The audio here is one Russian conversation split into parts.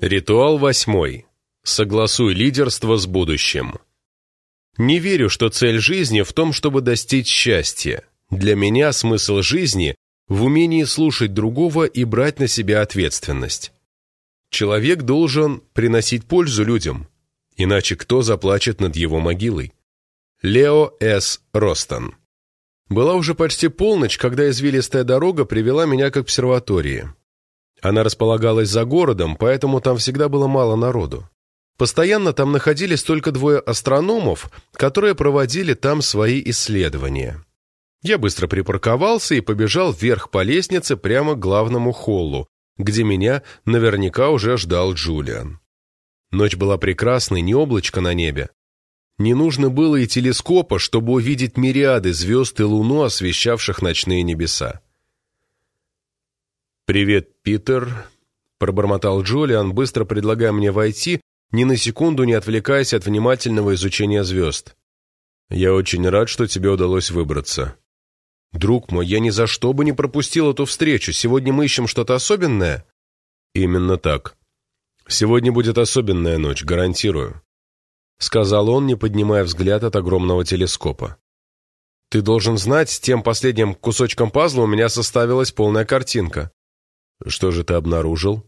Ритуал восьмой. Согласуй лидерство с будущим. Не верю, что цель жизни в том, чтобы достичь счастья. Для меня смысл жизни в умении слушать другого и брать на себя ответственность. Человек должен приносить пользу людям, иначе кто заплачет над его могилой? Лео С. Ростон Была уже почти полночь, когда извилистая дорога привела меня к обсерватории. Она располагалась за городом, поэтому там всегда было мало народу. Постоянно там находились только двое астрономов, которые проводили там свои исследования. Я быстро припарковался и побежал вверх по лестнице прямо к главному холлу, где меня наверняка уже ждал Джулиан. Ночь была прекрасной, не облачко на небе. Не нужно было и телескопа, чтобы увидеть мириады звезд и луну, освещавших ночные небеса. «Привет, Питер», — пробормотал Джулиан, быстро предлагая мне войти, ни на секунду не отвлекаясь от внимательного изучения звезд. «Я очень рад, что тебе удалось выбраться». «Друг мой, я ни за что бы не пропустил эту встречу. Сегодня мы ищем что-то особенное?» «Именно так. Сегодня будет особенная ночь, гарантирую», — сказал он, не поднимая взгляд от огромного телескопа. «Ты должен знать, с тем последним кусочком пазла у меня составилась полная картинка». «Что же ты обнаружил?»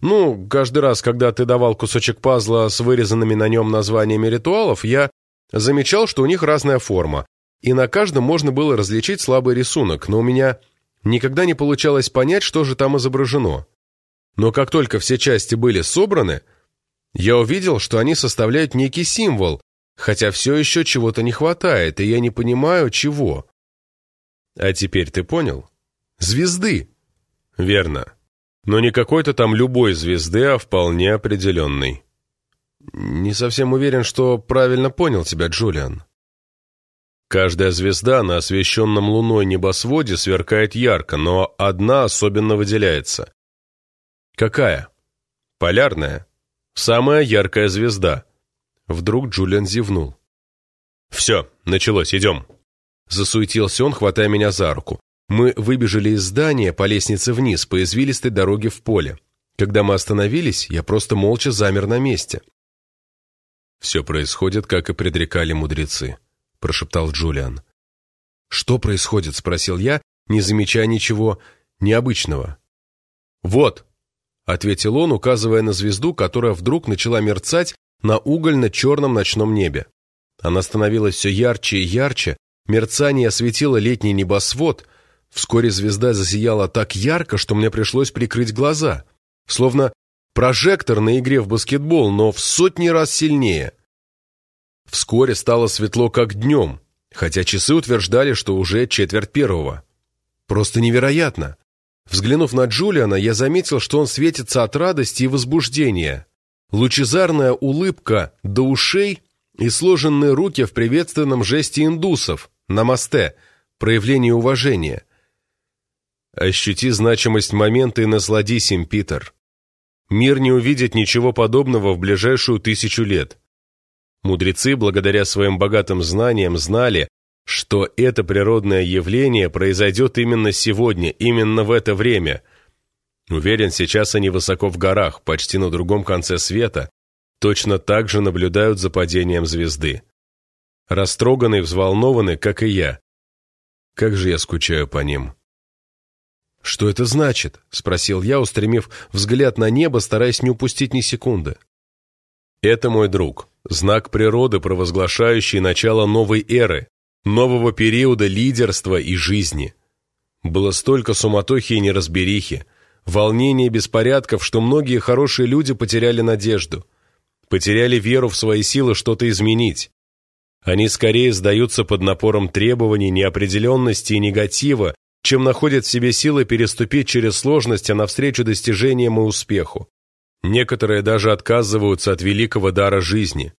«Ну, каждый раз, когда ты давал кусочек пазла с вырезанными на нем названиями ритуалов, я замечал, что у них разная форма, и на каждом можно было различить слабый рисунок, но у меня никогда не получалось понять, что же там изображено. Но как только все части были собраны, я увидел, что они составляют некий символ, хотя все еще чего-то не хватает, и я не понимаю, чего. А теперь ты понял? Звезды. Верно. Но не какой-то там любой звезды, а вполне определенной. Не совсем уверен, что правильно понял тебя, Джулиан. Каждая звезда на освещенном луной небосводе сверкает ярко, но одна особенно выделяется. Какая? Полярная. Самая яркая звезда. Вдруг Джулиан зевнул. «Все, началось, идем». Засуетился он, хватая меня за руку. Мы выбежали из здания по лестнице вниз, по извилистой дороге в поле. Когда мы остановились, я просто молча замер на месте. Все происходит, как и предрекали мудрецы прошептал Джулиан. «Что происходит?» — спросил я, не замечая ничего необычного. «Вот», — ответил он, указывая на звезду, которая вдруг начала мерцать на угольно-черном ночном небе. Она становилась все ярче и ярче, мерцание осветило летний небосвод, вскоре звезда засияла так ярко, что мне пришлось прикрыть глаза, словно прожектор на игре в баскетбол, но в сотни раз сильнее — Вскоре стало светло, как днем, хотя часы утверждали, что уже четверть первого. Просто невероятно. Взглянув на Джулиана, я заметил, что он светится от радости и возбуждения. Лучезарная улыбка до ушей и сложенные руки в приветственном жесте индусов, намасте, проявление уважения. Ощути значимость момента и насладись им, Питер. Мир не увидит ничего подобного в ближайшую тысячу лет. Мудрецы, благодаря своим богатым знаниям, знали, что это природное явление произойдет именно сегодня, именно в это время. Уверен, сейчас они высоко в горах, почти на другом конце света, точно так же наблюдают за падением звезды. Растроганы и взволнованы, как и я. Как же я скучаю по ним. «Что это значит?» — спросил я, устремив взгляд на небо, стараясь не упустить ни секунды. «Это мой друг», знак природы, провозглашающий начало новой эры, нового периода лидерства и жизни. Было столько суматохи и неразберихи, волнения и беспорядков, что многие хорошие люди потеряли надежду, потеряли веру в свои силы что-то изменить. Они скорее сдаются под напором требований, неопределенности и негатива, чем находят в себе силы переступить через сложности навстречу достижениям и успеху. Некоторые даже отказываются от великого дара жизни.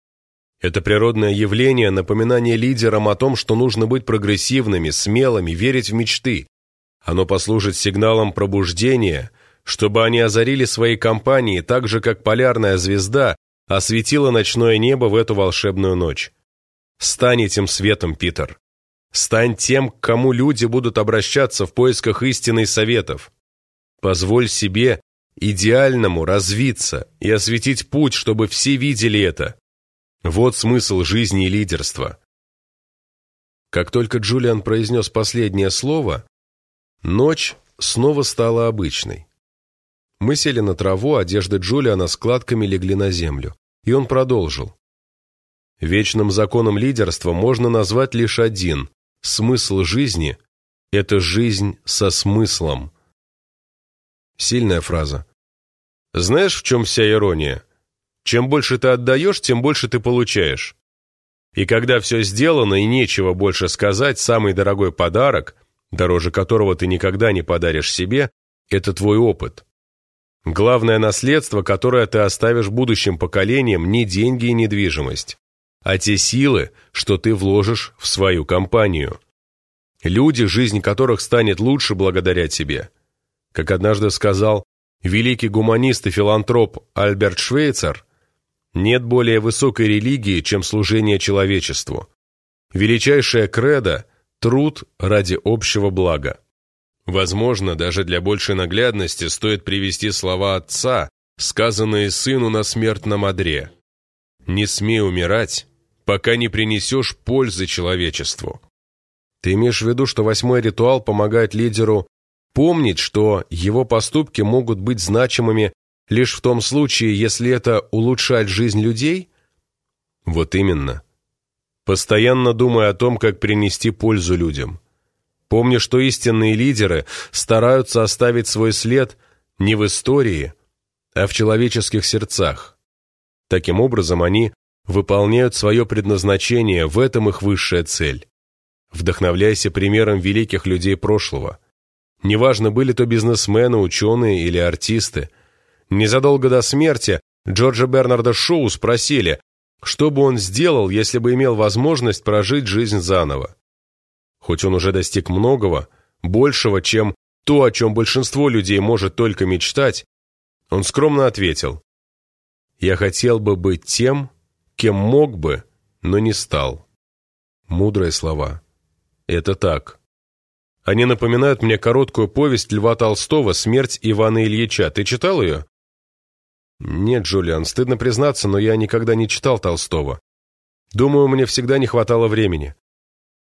Это природное явление – напоминание лидерам о том, что нужно быть прогрессивными, смелыми, верить в мечты. Оно послужит сигналом пробуждения, чтобы они озарили свои компании так же, как полярная звезда осветила ночное небо в эту волшебную ночь. Стань этим светом, Питер. Стань тем, к кому люди будут обращаться в поисках истины и советов. Позволь себе, идеальному, развиться и осветить путь, чтобы все видели это. Вот смысл жизни и лидерства. Как только Джулиан произнес последнее слово, ночь снова стала обычной. Мы сели на траву, одежды Джулиана складками легли на землю. И он продолжил. Вечным законом лидерства можно назвать лишь один Смысл жизни – это жизнь со смыслом. Сильная фраза. Знаешь, в чем вся ирония? Чем больше ты отдаешь, тем больше ты получаешь. И когда все сделано и нечего больше сказать, самый дорогой подарок, дороже которого ты никогда не подаришь себе, это твой опыт. Главное наследство, которое ты оставишь будущим поколениям, не деньги и недвижимость а те силы, что ты вложишь в свою компанию. Люди, жизнь которых станет лучше благодаря тебе. Как однажды сказал великий гуманист и филантроп Альберт Швейцер, нет более высокой религии, чем служение человечеству. Величайшая кредо – труд ради общего блага. Возможно, даже для большей наглядности стоит привести слова отца, сказанные сыну на смертном одре. «Не смей умирать, пока не принесешь пользы человечеству. Ты имеешь в виду, что восьмой ритуал помогает лидеру помнить, что его поступки могут быть значимыми лишь в том случае, если это улучшает жизнь людей? Вот именно. Постоянно думай о том, как принести пользу людям. Помни, что истинные лидеры стараются оставить свой след не в истории, а в человеческих сердцах. Таким образом, они выполняют свое предназначение, в этом их высшая цель. Вдохновляйся примером великих людей прошлого. Неважно, были то бизнесмены, ученые или артисты. Незадолго до смерти Джорджа Бернарда Шоу спросили, что бы он сделал, если бы имел возможность прожить жизнь заново. Хоть он уже достиг многого, большего, чем то, о чем большинство людей может только мечтать, он скромно ответил, «Я хотел бы быть тем, кем мог бы, но не стал. Мудрые слова. Это так. Они напоминают мне короткую повесть Льва Толстого «Смерть Ивана Ильича». Ты читал ее? Нет, Джулиан, стыдно признаться, но я никогда не читал Толстого. Думаю, мне всегда не хватало времени.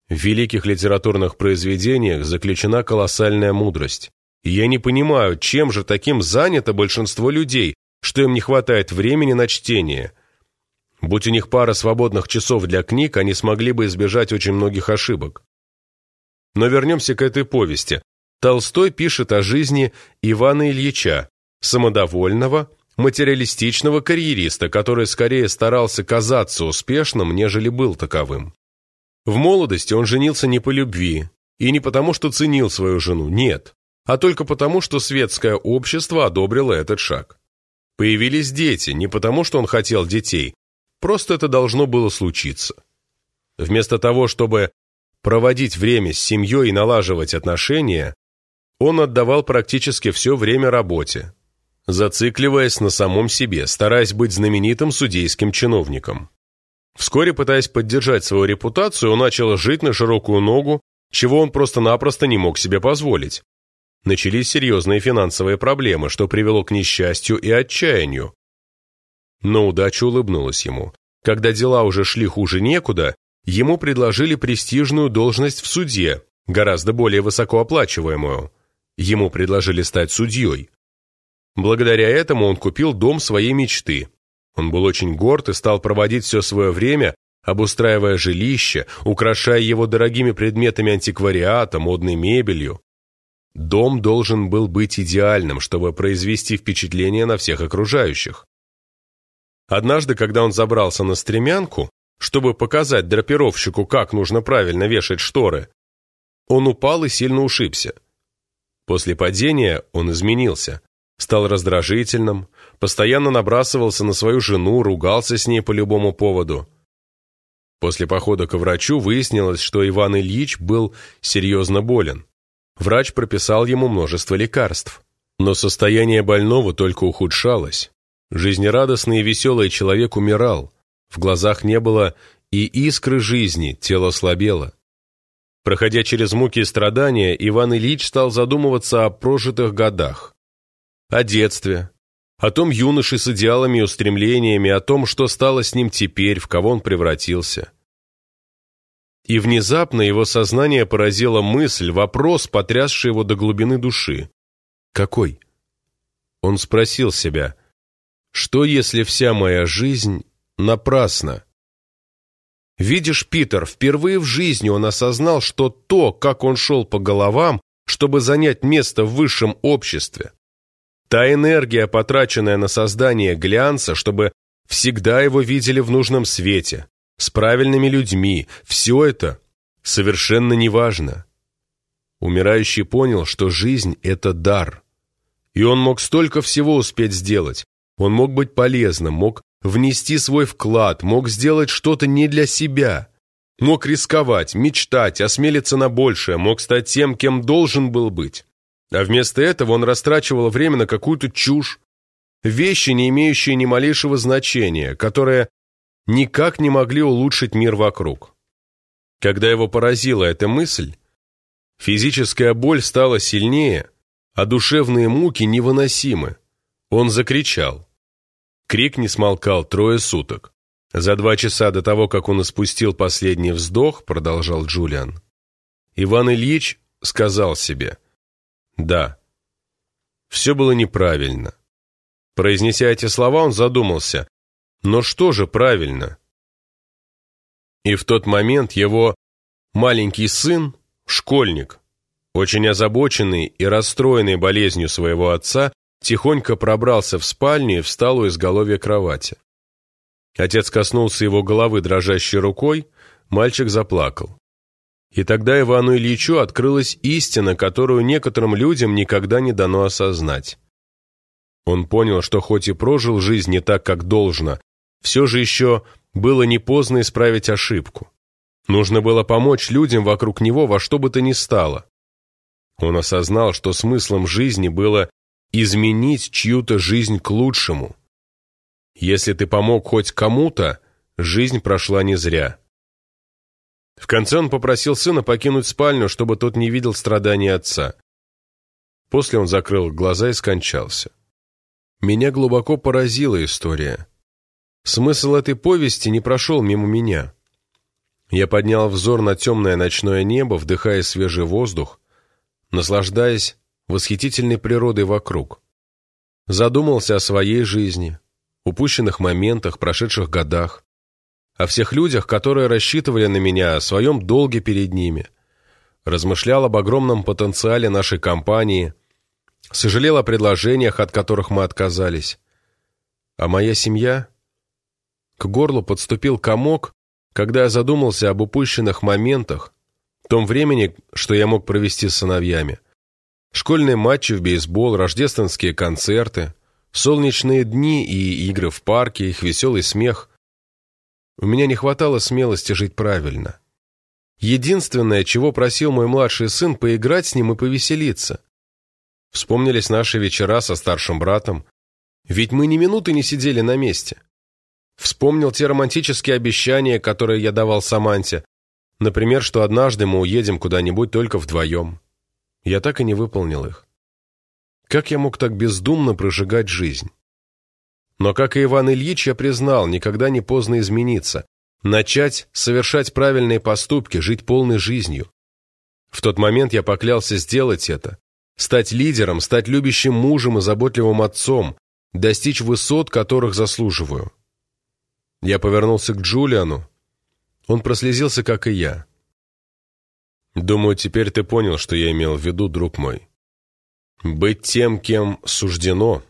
В великих литературных произведениях заключена колоссальная мудрость. И я не понимаю, чем же таким занято большинство людей, что им не хватает времени на чтение – Будь у них пара свободных часов для книг, они смогли бы избежать очень многих ошибок. Но вернемся к этой повести. Толстой пишет о жизни Ивана Ильича, самодовольного, материалистичного карьериста, который скорее старался казаться успешным, нежели был таковым. В молодости он женился не по любви, и не потому, что ценил свою жену, нет, а только потому, что светское общество одобрило этот шаг. Появились дети, не потому, что он хотел детей, Просто это должно было случиться. Вместо того, чтобы проводить время с семьей и налаживать отношения, он отдавал практически все время работе, зацикливаясь на самом себе, стараясь быть знаменитым судейским чиновником. Вскоре, пытаясь поддержать свою репутацию, он начал жить на широкую ногу, чего он просто-напросто не мог себе позволить. Начались серьезные финансовые проблемы, что привело к несчастью и отчаянию, но удача улыбнулась ему. Когда дела уже шли хуже некуда, ему предложили престижную должность в суде, гораздо более высокооплачиваемую. Ему предложили стать судьей. Благодаря этому он купил дом своей мечты. Он был очень горд и стал проводить все свое время, обустраивая жилище, украшая его дорогими предметами антиквариата, модной мебелью. Дом должен был быть идеальным, чтобы произвести впечатление на всех окружающих. Однажды, когда он забрался на стремянку, чтобы показать драпировщику, как нужно правильно вешать шторы, он упал и сильно ушибся. После падения он изменился, стал раздражительным, постоянно набрасывался на свою жену, ругался с ней по любому поводу. После похода к врачу выяснилось, что Иван Ильич был серьезно болен. Врач прописал ему множество лекарств. Но состояние больного только ухудшалось. Жизнерадостный и веселый человек умирал. В глазах не было и искры жизни, тело слабело. Проходя через муки и страдания, Иван Ильич стал задумываться о прожитых годах, о детстве, о том юноше с идеалами и устремлениями, о том, что стало с ним теперь, в кого он превратился. И внезапно его сознание поразила мысль, вопрос, потрясший его до глубины души. «Какой?» Он спросил себя, «Что, если вся моя жизнь напрасна?» Видишь, Питер, впервые в жизни он осознал, что то, как он шел по головам, чтобы занять место в высшем обществе, та энергия, потраченная на создание глянца, чтобы всегда его видели в нужном свете, с правильными людьми, все это совершенно неважно. Умирающий понял, что жизнь — это дар. И он мог столько всего успеть сделать. Он мог быть полезным, мог внести свой вклад, мог сделать что-то не для себя. Мог рисковать, мечтать, осмелиться на большее, мог стать тем, кем должен был быть. А вместо этого он растрачивал время на какую-то чушь, вещи, не имеющие ни малейшего значения, которые никак не могли улучшить мир вокруг. Когда его поразила эта мысль, физическая боль стала сильнее, а душевные муки невыносимы. Он закричал. Крик не смолкал трое суток. За два часа до того, как он испустил последний вздох, продолжал Джулиан, Иван Ильич сказал себе, «Да, все было неправильно». Произнеся эти слова, он задумался, но что же правильно? И в тот момент его маленький сын, школьник, очень озабоченный и расстроенный болезнью своего отца, тихонько пробрался в спальню и встал у изголовья кровати. Отец коснулся его головы дрожащей рукой, мальчик заплакал. И тогда Ивану Ильичу открылась истина, которую некоторым людям никогда не дано осознать. Он понял, что хоть и прожил жизнь не так, как должно, все же еще было не поздно исправить ошибку. Нужно было помочь людям вокруг него во что бы то ни стало. Он осознал, что смыслом жизни было изменить чью-то жизнь к лучшему. Если ты помог хоть кому-то, жизнь прошла не зря. В конце он попросил сына покинуть спальню, чтобы тот не видел страданий отца. После он закрыл глаза и скончался. Меня глубоко поразила история. Смысл этой повести не прошел мимо меня. Я поднял взор на темное ночное небо, вдыхая свежий воздух, наслаждаясь восхитительной природой вокруг. Задумался о своей жизни, упущенных моментах, прошедших годах, о всех людях, которые рассчитывали на меня, о своем долге перед ними. Размышлял об огромном потенциале нашей компании, сожалел о предложениях, от которых мы отказались. А моя семья к горлу подступил комок, когда я задумался об упущенных моментах, том времени, что я мог провести с сыновьями. Школьные матчи в бейсбол, рождественские концерты, солнечные дни и игры в парке, их веселый смех. У меня не хватало смелости жить правильно. Единственное, чего просил мой младший сын, поиграть с ним и повеселиться. Вспомнились наши вечера со старшим братом. Ведь мы ни минуты не сидели на месте. Вспомнил те романтические обещания, которые я давал Саманте. Например, что однажды мы уедем куда-нибудь только вдвоем. Я так и не выполнил их. Как я мог так бездумно прожигать жизнь? Но, как и Иван Ильич, я признал, никогда не поздно измениться, начать совершать правильные поступки, жить полной жизнью. В тот момент я поклялся сделать это, стать лидером, стать любящим мужем и заботливым отцом, достичь высот, которых заслуживаю. Я повернулся к Джулиану. Он прослезился, как и я. «Думаю, теперь ты понял, что я имел в виду, друг мой. Быть тем, кем суждено,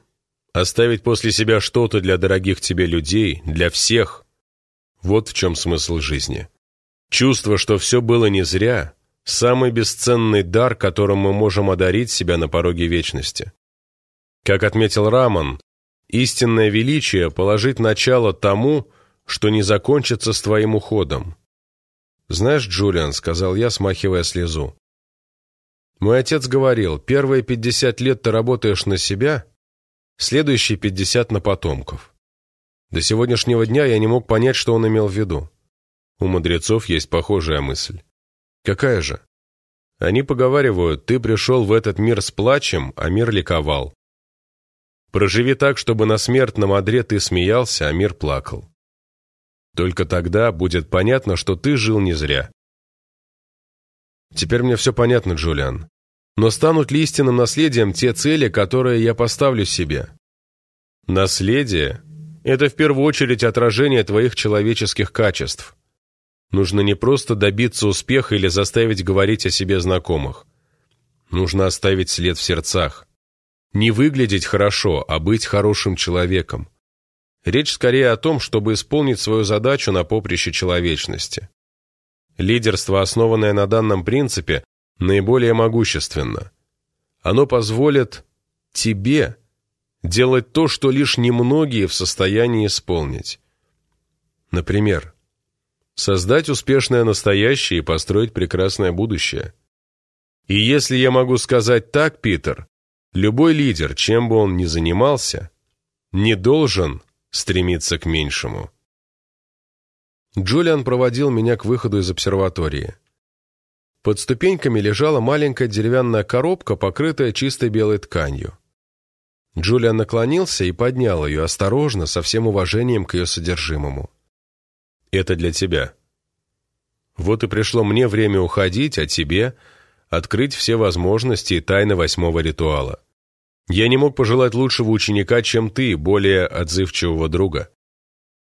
оставить после себя что-то для дорогих тебе людей, для всех — вот в чем смысл жизни. Чувство, что все было не зря — самый бесценный дар, которым мы можем одарить себя на пороге вечности. Как отметил Раман, истинное величие — положить начало тому, что не закончится с твоим уходом. «Знаешь, Джулиан», — сказал я, смахивая слезу, «мой отец говорил, первые пятьдесят лет ты работаешь на себя, следующие пятьдесят на потомков. До сегодняшнего дня я не мог понять, что он имел в виду. У мудрецов есть похожая мысль. Какая же? Они поговаривают, ты пришел в этот мир с плачем, а мир ликовал. Проживи так, чтобы на смертном одре ты смеялся, а мир плакал. Только тогда будет понятно, что ты жил не зря. Теперь мне все понятно, Джулиан. Но станут ли истинным наследием те цели, которые я поставлю себе? Наследие – это в первую очередь отражение твоих человеческих качеств. Нужно не просто добиться успеха или заставить говорить о себе знакомых. Нужно оставить след в сердцах. Не выглядеть хорошо, а быть хорошим человеком. Речь скорее о том, чтобы исполнить свою задачу на поприще человечности. Лидерство, основанное на данном принципе, наиболее могущественно. Оно позволит тебе делать то, что лишь немногие в состоянии исполнить. Например, создать успешное настоящее и построить прекрасное будущее. И если я могу сказать так, Питер, любой лидер, чем бы он ни занимался, не должен стремиться к меньшему. Джулиан проводил меня к выходу из обсерватории. Под ступеньками лежала маленькая деревянная коробка, покрытая чистой белой тканью. Джулиан наклонился и поднял ее осторожно, со всем уважением к ее содержимому. «Это для тебя. Вот и пришло мне время уходить, а тебе — открыть все возможности и тайны восьмого ритуала. Я не мог пожелать лучшего ученика, чем ты, более отзывчивого друга.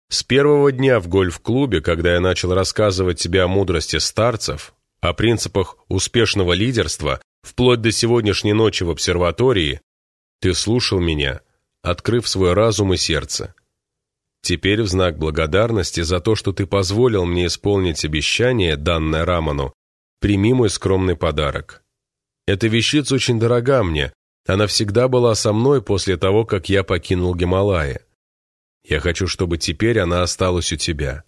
С первого дня в гольф-клубе, когда я начал рассказывать тебе о мудрости старцев, о принципах успешного лидерства, вплоть до сегодняшней ночи в обсерватории, ты слушал меня, открыв свой разум и сердце. Теперь в знак благодарности за то, что ты позволил мне исполнить обещание, данное Раману, прими мой скромный подарок. Эта вещица очень дорога мне, она всегда была со мной после того, как я покинул Гималаи. Я хочу, чтобы теперь она осталась у тебя.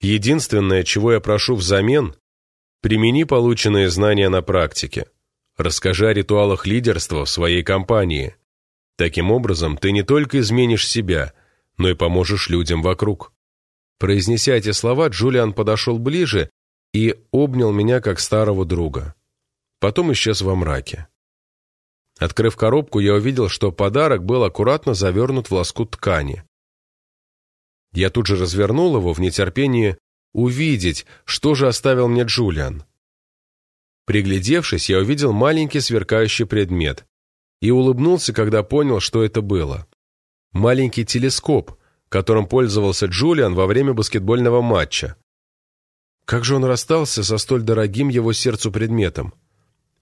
Единственное, чего я прошу взамен, примени полученные знания на практике. Расскажи о ритуалах лидерства в своей компании. Таким образом, ты не только изменишь себя, но и поможешь людям вокруг». Произнеся эти слова, Джулиан подошел ближе и обнял меня как старого друга. Потом исчез во мраке. Открыв коробку, я увидел, что подарок был аккуратно завернут в лоскут ткани. Я тут же развернул его в нетерпении увидеть, что же оставил мне Джулиан. Приглядевшись, я увидел маленький сверкающий предмет и улыбнулся, когда понял, что это было. Маленький телескоп, которым пользовался Джулиан во время баскетбольного матча. Как же он расстался со столь дорогим его сердцу предметом?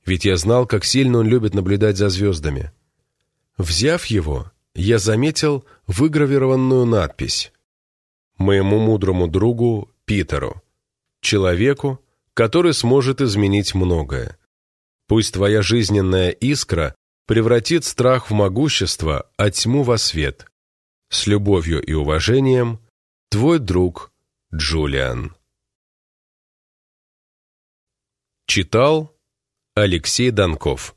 Ведь я знал, как сильно он любит наблюдать за звездами. Взяв его, я заметил выгравированную надпись «Моему мудрому другу Питеру, человеку, который сможет изменить многое. Пусть твоя жизненная искра превратит страх в могущество, а тьму во свет. С любовью и уважением, твой друг Джулиан. Читал Алексей Донков